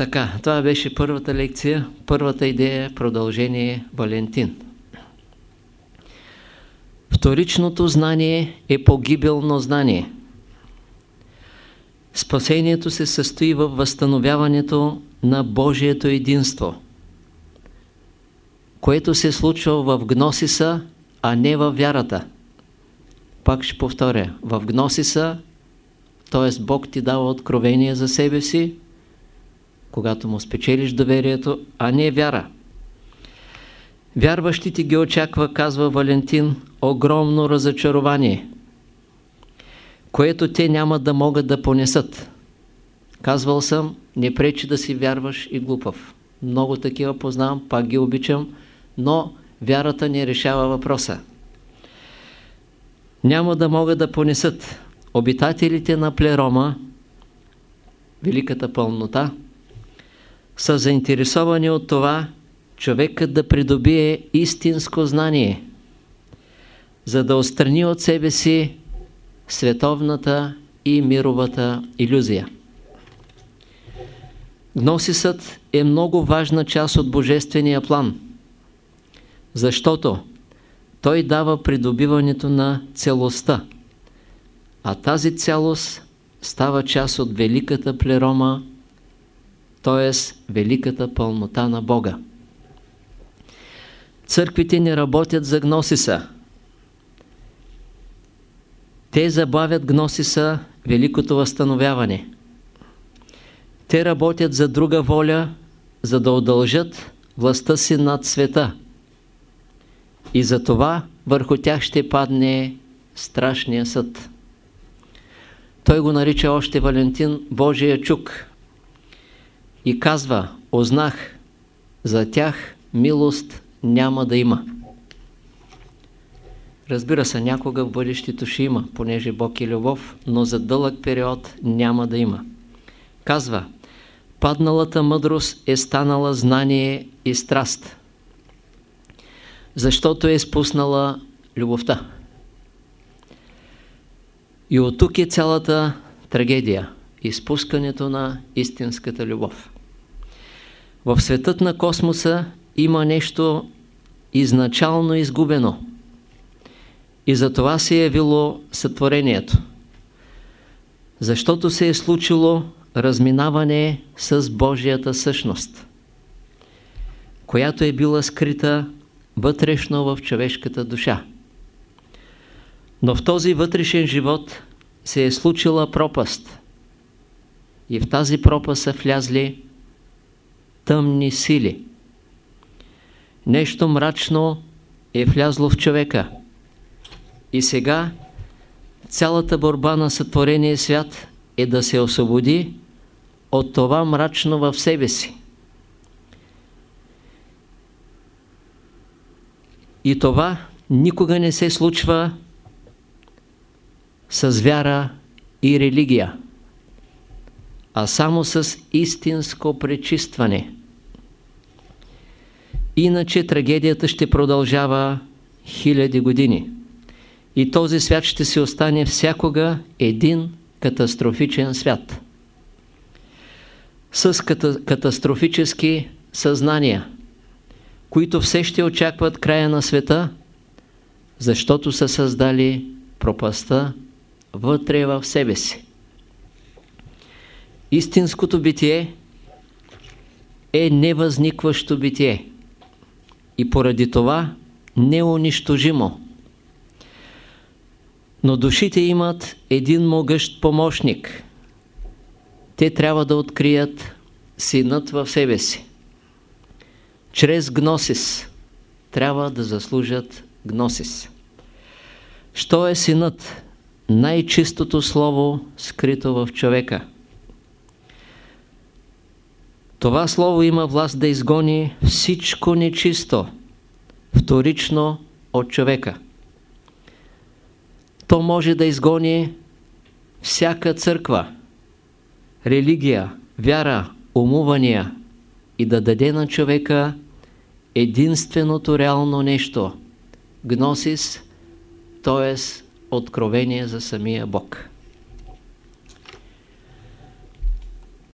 Така, това беше първата лекция, първата идея, продължение Валентин. Вторичното знание е погибелно знание. Спасението се състои в възстановяването на Божието единство, което се случва в гносиса, а не в вярата. Пак ще повторя, в гносиса, т.е. Бог ти дава откровение за себе си, когато му спечелиш доверието, а не вяра. Вярващите ги очаква, казва Валентин, огромно разочарование, което те няма да могат да понесат. Казвал съм, не пречи да си вярваш и глупав. Много такива познавам, пак ги обичам, но вярата не решава въпроса. Няма да могат да понесат. Обитателите на Плерома, великата пълнота, са заинтересовани от това човекът да придобие истинско знание, за да отстрани от себе си световната и мировата иллюзия. Гносисът е много важна част от Божествения план, защото той дава придобиването на целостта, а тази цялост става част от великата плерома т.е. великата пълнота на Бога. Църквите не работят за гносиса. Те забавят гносиса, великото възстановяване. Те работят за друга воля, за да удължат властта си над света. И за това върху тях ще падне страшния съд. Той го нарича още Валентин Божия чук и казва, ознах, за тях милост няма да има. Разбира се, някога в бъдещето ще има, понеже Бог е любов, но за дълъг период няма да има. Казва, падналата мъдрост е станала знание и страст, защото е спуснала любовта. И от тук е цялата трагедия изпускането на истинската любов. В светът на космоса има нещо изначално изгубено. И за това се е явило сътворението. Защото се е случило разминаване с Божията същност, която е била скрита вътрешно в човешката душа. Но в този вътрешен живот се е случила пропаст – и в тази пропа са влязли тъмни сили. Нещо мрачно е влязло в човека. И сега цялата борба на сътворения свят е да се освободи от това мрачно в себе си. И това никога не се случва с вяра и религия а само с истинско пречистване. Иначе трагедията ще продължава хиляди години. И този свят ще се остане всякога един катастрофичен свят. С ката катастрофически съзнания, които все ще очакват края на света, защото са създали пропаста вътре в себе си. Истинското битие е невъзникващо битие и поради това неунищожимо. Но душите имат един могъщ помощник. Те трябва да открият синът в себе си. Чрез гносис трябва да заслужат гносис. Що е синът? Най-чистото слово, скрито в човека – това слово има власт да изгони всичко нечисто, вторично от човека. То може да изгони всяка църква, религия, вяра, умувания и да даде на човека единственото реално нещо – гносис, т.е. откровение за самия Бог.